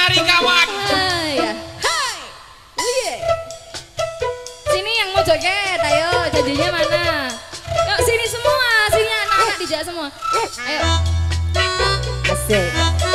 mari kawan. Hai. Hai. Sini yang mau joget, ayo janjinya mana? Yuk sini semua, sini anak-anak dijak semua. Ayo. Asik.